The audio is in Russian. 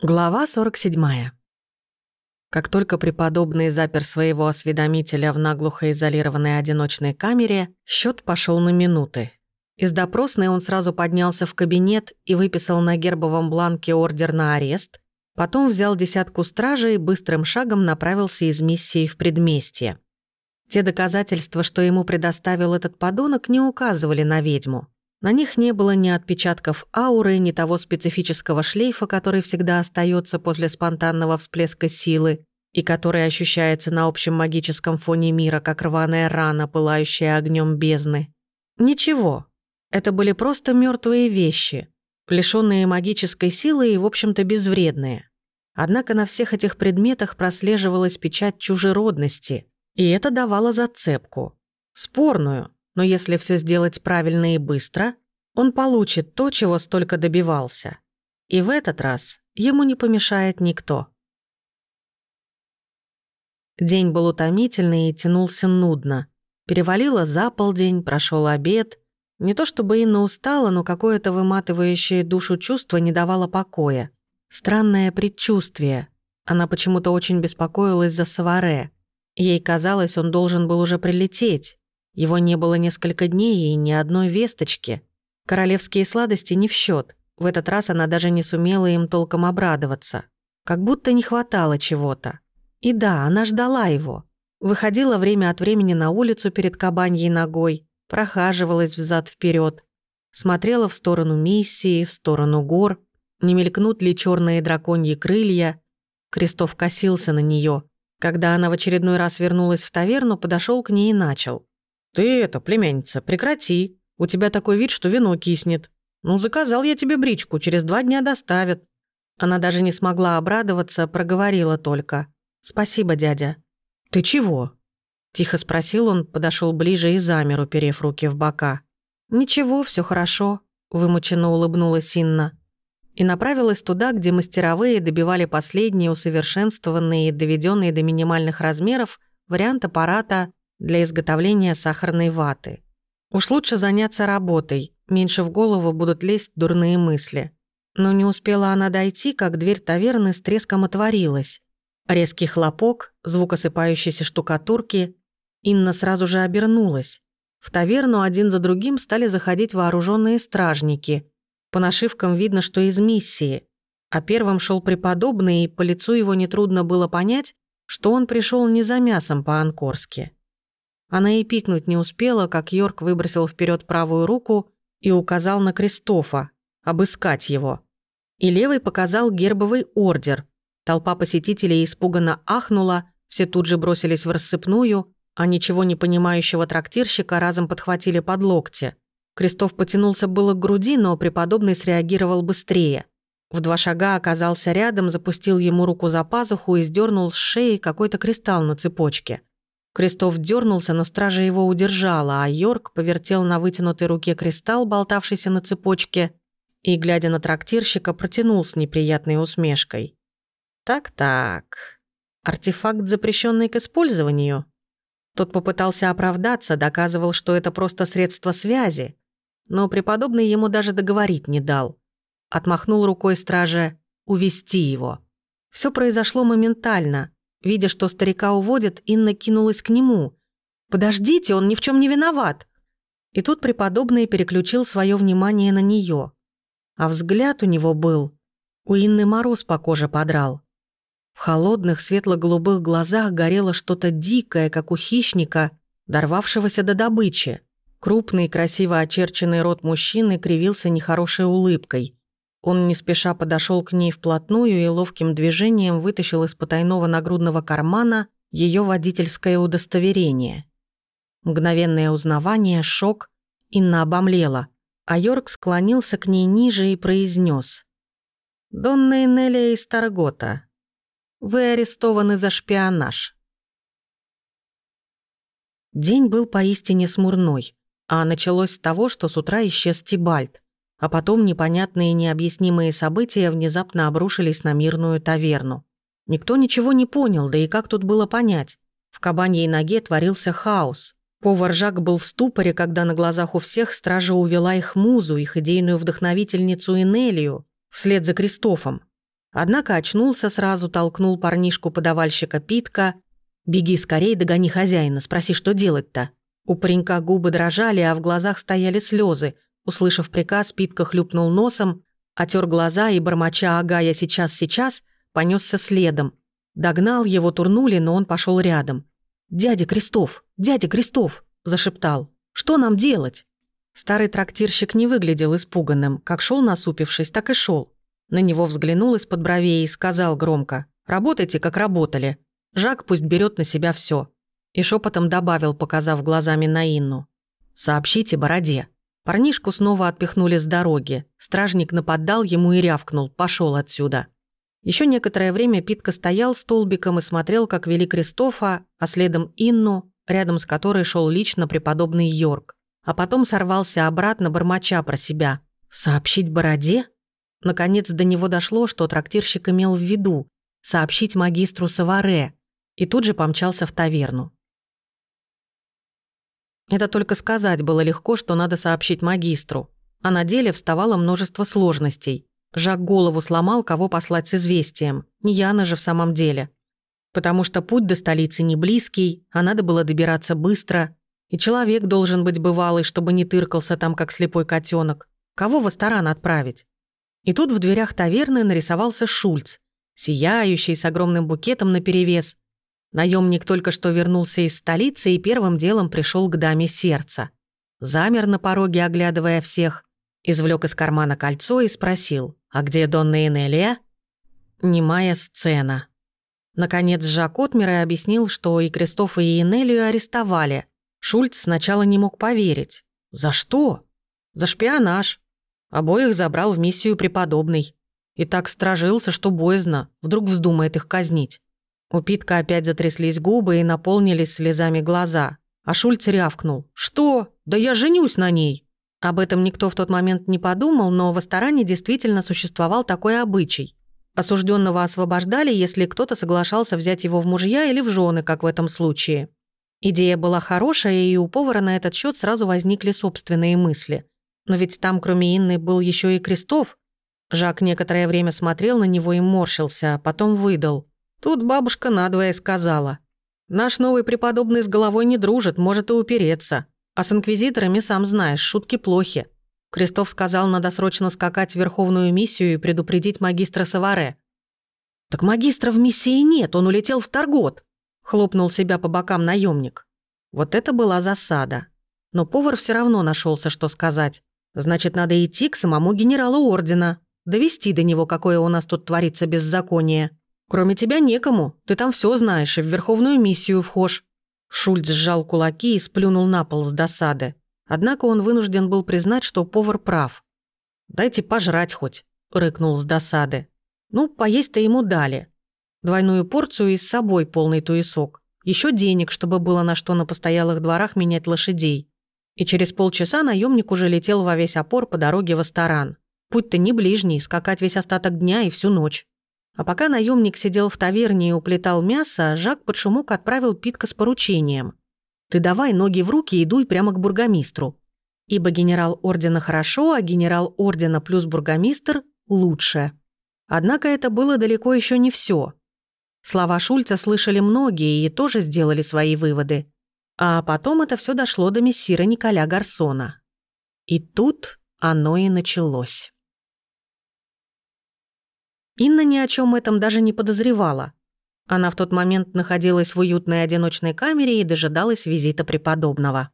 Глава 47. Как только преподобный запер своего осведомителя в наглухо изолированной одиночной камере, счет пошел на минуты. Из допросной он сразу поднялся в кабинет и выписал на гербовом бланке ордер на арест, потом взял десятку стражей и быстрым шагом направился из миссии в предместье. Те доказательства, что ему предоставил этот подонок, не указывали на ведьму. На них не было ни отпечатков ауры, ни того специфического шлейфа, который всегда остается после спонтанного всплеска силы и который ощущается на общем магическом фоне мира, как рваная рана, пылающая огнем бездны. Ничего. Это были просто мертвые вещи, лишенные магической силы и, в общем-то, безвредные. Однако на всех этих предметах прослеживалась печать чужеродности, и это давало зацепку. Спорную, но если все сделать правильно и быстро, он получит то, чего столько добивался. И в этот раз ему не помешает никто. День был утомительный и тянулся нудно. Перевалило за полдень, прошел обед. Не то чтобы Инна устала, но какое-то выматывающее душу чувство не давало покоя. Странное предчувствие. Она почему-то очень беспокоилась за Саваре. Ей казалось, он должен был уже прилететь. Его не было несколько дней и ни одной весточки. Королевские сладости не в счет. В этот раз она даже не сумела им толком обрадоваться. Как будто не хватало чего-то. И да, она ждала его. Выходила время от времени на улицу перед кабаньей ногой, прохаживалась взад вперед, смотрела в сторону миссии, в сторону гор, не мелькнут ли черные драконьи крылья. Крестов косился на нее. Когда она в очередной раз вернулась в таверну, подошел к ней и начал. «Ты это, племянница, прекрати. У тебя такой вид, что вино киснет. Ну, заказал я тебе бричку, через два дня доставят». Она даже не смогла обрадоваться, проговорила только. «Спасибо, дядя». «Ты чего?» Тихо спросил он, подошел ближе и замер, уперев руки в бока. «Ничего, все хорошо», — вымученно улыбнулась Инна. И направилась туда, где мастеровые добивали последние усовершенствованные и доведенные до минимальных размеров вариант аппарата для изготовления сахарной ваты. Уж лучше заняться работой, меньше в голову будут лезть дурные мысли. Но не успела она дойти, как дверь таверны с треском отворилась. Резкий хлопок, звук осыпающейся штукатурки. Инна сразу же обернулась. В таверну один за другим стали заходить вооруженные стражники. По нашивкам видно, что из миссии. А первым шел преподобный, и по лицу его нетрудно было понять, что он пришел не за мясом по-анкорски. Она и пикнуть не успела, как Йорк выбросил вперед правую руку и указал на Кристофа, обыскать его. И левый показал гербовый ордер. Толпа посетителей испуганно ахнула, все тут же бросились в рассыпную, а ничего не понимающего трактирщика разом подхватили под локти. Крестов потянулся было к груди, но преподобный среагировал быстрее. В два шага оказался рядом, запустил ему руку за пазуху и сдернул с шеи какой-то кристалл на цепочке – Крестов дернулся, но стража его удержала, а Йорк повертел на вытянутой руке кристалл, болтавшийся на цепочке, и, глядя на трактирщика, протянул с неприятной усмешкой. «Так-так, артефакт, запрещенный к использованию?» Тот попытался оправдаться, доказывал, что это просто средство связи, но преподобный ему даже договорить не дал. Отмахнул рукой страже «увести его». Все произошло моментально – Видя, что старика уводят, Инна кинулась к нему. «Подождите, он ни в чем не виноват!» И тут преподобный переключил свое внимание на нее. А взгляд у него был... У Инны мороз по коже подрал. В холодных светло-голубых глазах горело что-то дикое, как у хищника, дорвавшегося до добычи. Крупный, красиво очерченный рот мужчины кривился нехорошей улыбкой. Он не спеша подошел к ней вплотную и ловким движением вытащил из потайного нагрудного кармана ее водительское удостоверение. Мгновенное узнавание, шок, Инна обомлела, а Йорк склонился к ней ниже и произнес: «Донна Инелия из Таргота, вы арестованы за шпионаж». День был поистине смурной, а началось с того, что с утра исчез Тибальт. А потом непонятные необъяснимые события внезапно обрушились на мирную таверну. Никто ничего не понял, да и как тут было понять? В кабаньей ноге творился хаос. Повар Жак был в ступоре, когда на глазах у всех стража увела их музу, их идейную вдохновительницу Энелию, вслед за Кристофом. Однако очнулся сразу, толкнул парнишку-подавальщика Питка. «Беги скорей, догони хозяина, спроси, что делать-то». У паренька губы дрожали, а в глазах стояли слезы. Услышав приказ, Питка хлюпнул носом, отер глаза и, бормоча «Ага, я сейчас, сейчас», понесся следом. Догнал его, турнули, но он пошел рядом. «Дядя Крестов! Дядя Крестов!» – зашептал. «Что нам делать?» Старый трактирщик не выглядел испуганным. Как шел насупившись, так и шел. На него взглянул из-под бровей и сказал громко. «Работайте, как работали. Жак пусть берет на себя все. И шепотом добавил, показав глазами на Инну. «Сообщите Бороде». Парнишку снова отпихнули с дороги. Стражник нападал ему и рявкнул. пошел отсюда». Еще некоторое время Питка стоял столбиком и смотрел, как вели Кристофа, а следом Инну, рядом с которой шел лично преподобный Йорк. А потом сорвался обратно, бормоча про себя. «Сообщить Бороде?» Наконец до него дошло, что трактирщик имел в виду сообщить магистру Саваре, и тут же помчался в таверну. Это только сказать было легко, что надо сообщить магистру, а на деле вставало множество сложностей. Жак голову сломал, кого послать с известием. Не Яна же в самом деле. Потому что путь до столицы не близкий, а надо было добираться быстро. И человек должен быть бывалый, чтобы не тыркался там, как слепой котенок. Кого в Астаран отправить? И тут в дверях таверны нарисовался Шульц, сияющий с огромным букетом наперевес. Наемник только что вернулся из столицы и первым делом пришел к даме сердца. Замер на пороге, оглядывая всех, извлек из кармана кольцо и спросил, «А где Донна Энелия?» Немая сцена. Наконец Жак отмер и объяснил, что и Кристофа, и Энелию арестовали. Шульц сначала не мог поверить. «За что?» «За шпионаж. Обоих забрал в миссию преподобный. И так стражился, что боязно, вдруг вздумает их казнить. У Питка опять затряслись губы и наполнились слезами глаза. А Шульц рявкнул. «Что? Да я женюсь на ней!» Об этом никто в тот момент не подумал, но в Астаране действительно существовал такой обычай. Осужденного освобождали, если кто-то соглашался взять его в мужья или в жены, как в этом случае. Идея была хорошая, и у повара на этот счет сразу возникли собственные мысли. Но ведь там, кроме Инны, был еще и Крестов. Жак некоторое время смотрел на него и морщился, а потом выдал. Тут бабушка надвое сказала. «Наш новый преподобный с головой не дружит, может и упереться. А с инквизиторами, сам знаешь, шутки плохи. Крестов сказал, надо срочно скакать в Верховную миссию и предупредить магистра Саваре. «Так магистра в миссии нет, он улетел в Таргот», — хлопнул себя по бокам наемник. Вот это была засада. Но повар все равно нашелся, что сказать. Значит, надо идти к самому генералу ордена, довести до него, какое у нас тут творится беззаконие. Кроме тебя некому, ты там все знаешь и в Верховную миссию вхож». Шульц сжал кулаки и сплюнул на пол с досады. Однако он вынужден был признать, что повар прав. «Дайте пожрать хоть», — рыкнул с досады. «Ну, поесть-то ему дали. Двойную порцию и с собой полный туесок. Еще денег, чтобы было на что на постоялых дворах менять лошадей. И через полчаса наемник уже летел во весь опор по дороге в Астаран. Путь-то не ближний, скакать весь остаток дня и всю ночь. А пока наемник сидел в таверне и уплетал мясо, Жак под шумок отправил Питка с поручением. «Ты давай ноги в руки и дуй прямо к бургомистру. Ибо генерал ордена хорошо, а генерал ордена плюс бургомистр лучше». Однако это было далеко еще не все. Слова Шульца слышали многие и тоже сделали свои выводы. А потом это все дошло до мессира Николя Гарсона. И тут оно и началось. Инна ни о чем этом даже не подозревала. Она в тот момент находилась в уютной одиночной камере и дожидалась визита преподобного.